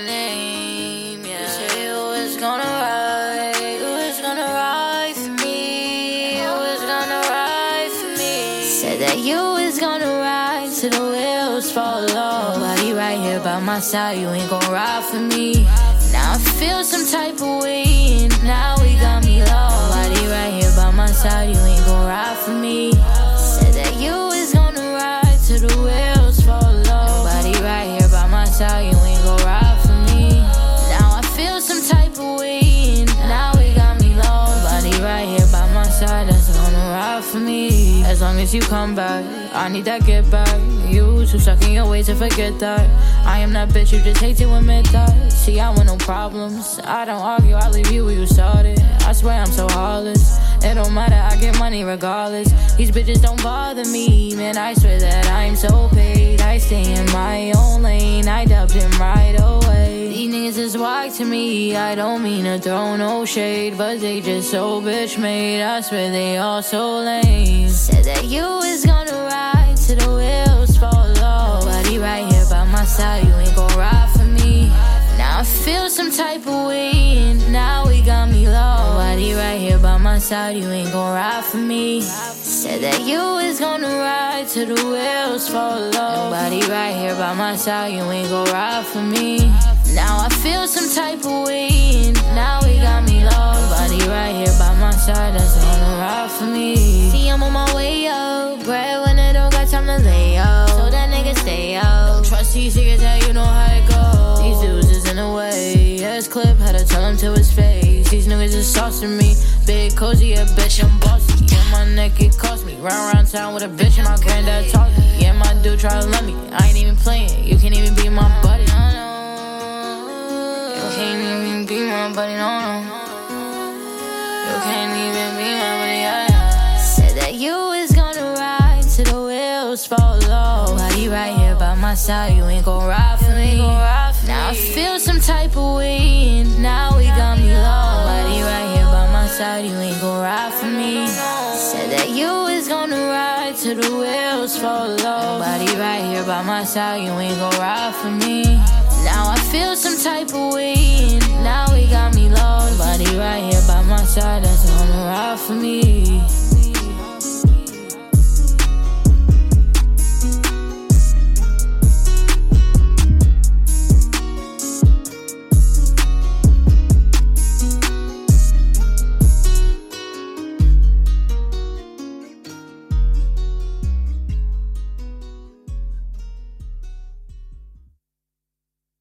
my name. Yeah. You said you was gonna ride, you was gonna ride for me, you was gonna ride for me. Said that you was gonna ride till the wheels fall off. Nobody right here by my side, you ain't gonna ride for me. Now I feel some type of As you come back, I need that get back. You too stuck in your ways to forget that. I am that bitch, you just hate to admit that. See, I want no problems. I don't argue, I leave you where you started. I swear I'm so heartless. It don't matter, I get money regardless. These bitches don't bother me, man. I swear that I'm so paid. I stay in my own niggas is whack to me. I don't mean to throw no shade, but they just so bitch made. I swear they all so lame. Said that you was gonna ride till the wheels fall off. Nobody right here by my side, you ain't gon' ride for me. Now I feel some type of way, and now we got me low. Nobody right here by my side, you ain't gon' ride for me. Said that you was gonna ride till the wheels fall off. Nobody right here by my side, you ain't gon' ride for me. Now I feel some type of way, and now we got me low. Body right here by my side, that's gonna ride for me. See, I'm on my way up, bread when I don't got time to lay up. So that nigga stay out. Don't trust these niggas, how you know how it goes. These dudes is in the way. Yeah, clip had to tell him to his face. These niggas is saucing me. Big cozy, a bitch, I'm bossy. Yeah, my neck, it cost me. Run around town with a bitch, and my granddad taught me. Yeah, my dude try to love me. I ain't even playing. You can't even be my buddy. Be my buddy, no, no. You can't even be my buddy, yeah, yeah. Said that you was gonna ride till the wheels fall off. Nobody right here by my side, you ain't gon' ride for me. Now I feel some type of way, and now we got me low. Nobody right here by my side, you ain't gon' ride for me. Said that you was gonna ride till the wheels fall off. Nobody right here by my side, you ain't gon' ride for me. Now I feel some type of way, for me.